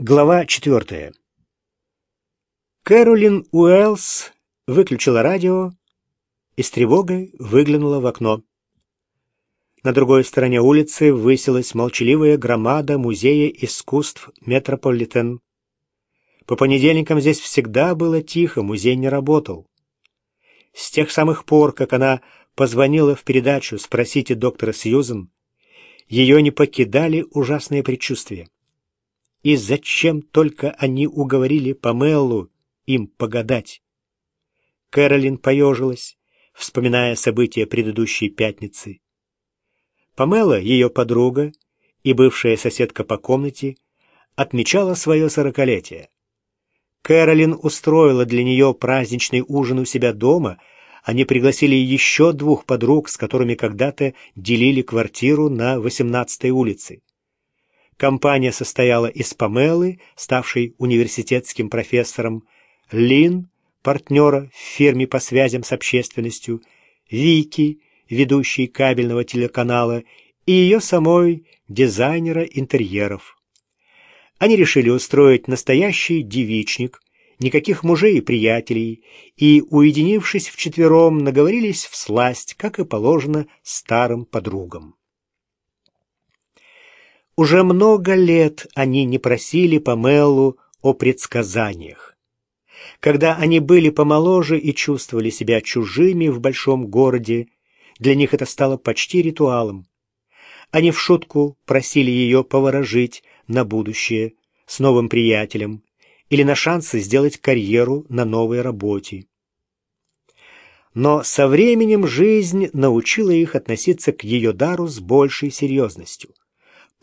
Глава четвертая. Кэролин Уэллс выключила радио и с тревогой выглянула в окно. На другой стороне улицы высилась молчаливая громада Музея искусств Метрополитен. По понедельникам здесь всегда было тихо, музей не работал. С тех самых пор, как она позвонила в передачу «Спросите доктора Сьюзен», ее не покидали ужасные предчувствия. И зачем только они уговорили Памеллу им погадать? Кэролин поежилась, вспоминая события предыдущей пятницы. Памела, ее подруга и бывшая соседка по комнате, отмечала свое сорокалетие. Кэролин устроила для нее праздничный ужин у себя дома. Они пригласили еще двух подруг, с которыми когда-то делили квартиру на 18-й улице. Компания состояла из Памелы, ставшей университетским профессором, Лин, партнера в фирме по связям с общественностью, Вики, ведущей кабельного телеканала, и ее самой, дизайнера интерьеров. Они решили устроить настоящий девичник, никаких мужей и приятелей, и, уединившись вчетвером, наговорились в сласть, как и положено старым подругам. Уже много лет они не просили Памелу о предсказаниях. Когда они были помоложе и чувствовали себя чужими в большом городе, для них это стало почти ритуалом. Они в шутку просили ее поворожить на будущее с новым приятелем или на шансы сделать карьеру на новой работе. Но со временем жизнь научила их относиться к ее дару с большей серьезностью.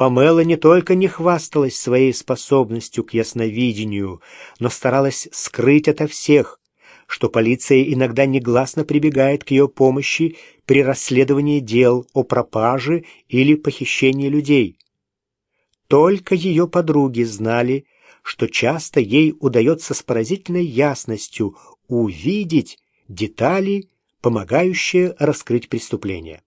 Памела не только не хвасталась своей способностью к ясновидению, но старалась скрыть ото всех, что полиция иногда негласно прибегает к ее помощи при расследовании дел о пропаже или похищении людей. Только ее подруги знали, что часто ей удается с поразительной ясностью увидеть детали, помогающие раскрыть преступление.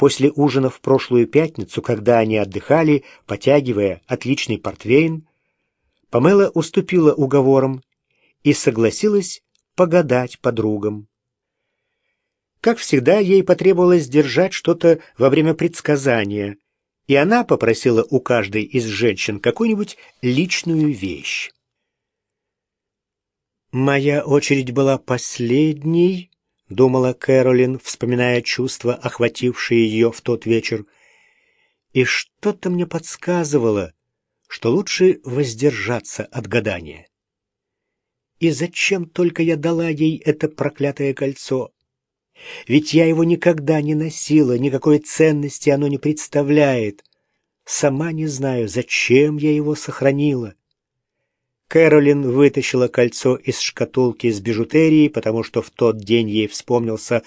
После ужина в прошлую пятницу, когда они отдыхали, потягивая отличный портвейн, Памела уступила уговорам и согласилась погадать подругам. Как всегда, ей потребовалось держать что-то во время предсказания, и она попросила у каждой из женщин какую-нибудь личную вещь. Моя очередь была последней, — думала Кэролин, вспоминая чувства, охватившие ее в тот вечер. «И что-то мне подсказывало, что лучше воздержаться от гадания. И зачем только я дала ей это проклятое кольцо? Ведь я его никогда не носила, никакой ценности оно не представляет. Сама не знаю, зачем я его сохранила. Кэролин вытащила кольцо из шкатулки с бижутерией, потому что в тот день ей вспомнился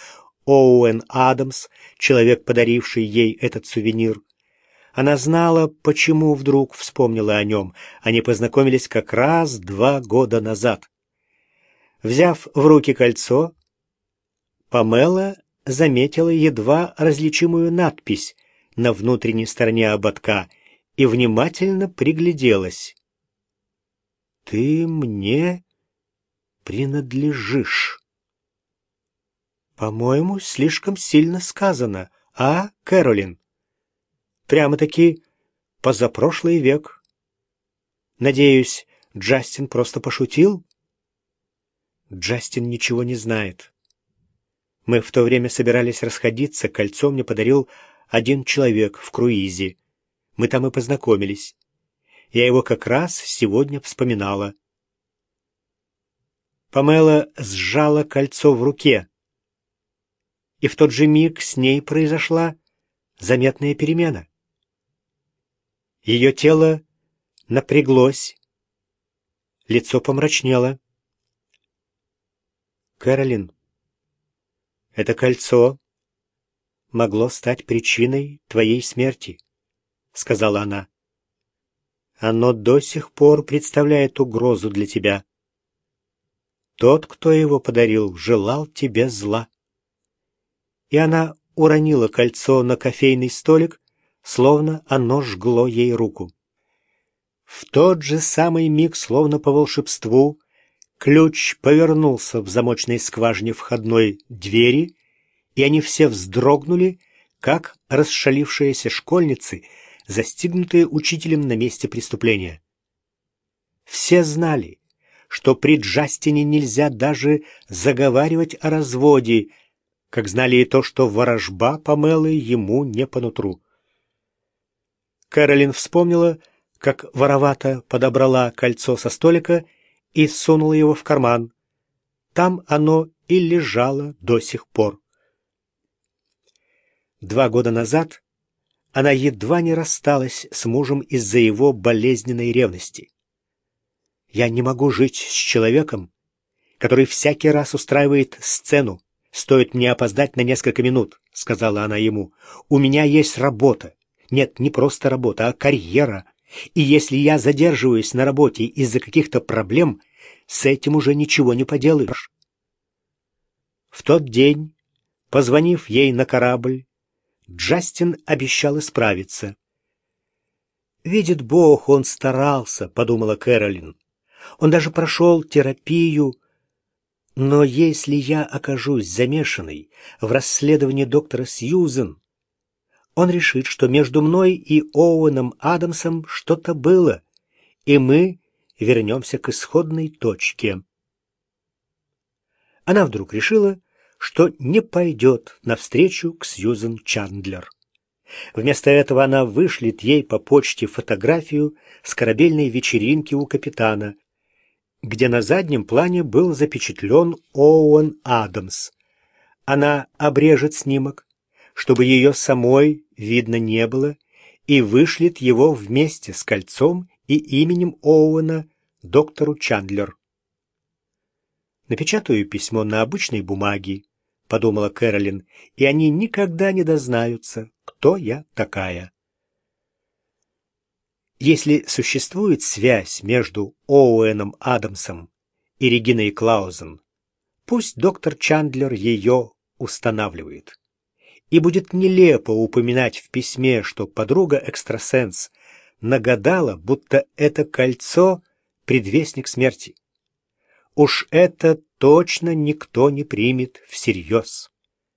Оуэн Адамс, человек, подаривший ей этот сувенир. Она знала, почему вдруг вспомнила о нем. Они познакомились как раз два года назад. Взяв в руки кольцо, Памела заметила едва различимую надпись на внутренней стороне ободка и внимательно пригляделась. Ты мне принадлежишь. По-моему, слишком сильно сказано, а, Кэролин? Прямо-таки позапрошлый век. Надеюсь, Джастин просто пошутил? Джастин ничего не знает. Мы в то время собирались расходиться, кольцо мне подарил один человек в круизе. Мы там и познакомились. Я его как раз сегодня вспоминала. Памела сжала кольцо в руке. И в тот же миг с ней произошла заметная перемена. Ее тело напряглось, лицо помрачнело. «Кэролин, это кольцо могло стать причиной твоей смерти», — сказала она. Оно до сих пор представляет угрозу для тебя. Тот, кто его подарил, желал тебе зла. И она уронила кольцо на кофейный столик, словно оно жгло ей руку. В тот же самый миг, словно по волшебству, ключ повернулся в замочной скважине входной двери, и они все вздрогнули, как расшалившиеся школьницы, застигнутые учителем на месте преступления. Все знали, что при Джастине нельзя даже заговаривать о разводе, как знали и то, что ворожба Памелы ему не по нутру. Кэролин вспомнила, как воровато подобрала кольцо со столика и сунула его в карман. Там оно и лежало до сих пор. Два года назад она едва не рассталась с мужем из-за его болезненной ревности. «Я не могу жить с человеком, который всякий раз устраивает сцену. Стоит мне опоздать на несколько минут», — сказала она ему. «У меня есть работа. Нет, не просто работа, а карьера. И если я задерживаюсь на работе из-за каких-то проблем, с этим уже ничего не поделаешь. В тот день, позвонив ей на корабль, Джастин обещал исправиться. «Видит Бог, он старался», — подумала Кэролин. «Он даже прошел терапию. Но если я окажусь замешанной в расследовании доктора Сьюзен, он решит, что между мной и Оуэном Адамсом что-то было, и мы вернемся к исходной точке. Она вдруг решила, что не пойдет навстречу к Сьюзен Чандлер. Вместо этого она вышлет ей по почте фотографию с корабельной вечеринки у капитана, где на заднем плане был запечатлен Оуэн Адамс. Она обрежет снимок, чтобы ее самой видно не было, и вышлет его вместе с кольцом и именем Оуэна доктору Чандлер. Напечатаю письмо на обычной бумаге, подумала Кэролин, и они никогда не дознаются, кто я такая. Если существует связь между Оуэном Адамсом и Региной Клаузен, пусть доктор Чандлер ее устанавливает и будет нелепо упоминать в письме, что подруга-экстрасенс нагадала, будто это кольцо — предвестник смерти. Уж это точно никто не примет всерьез.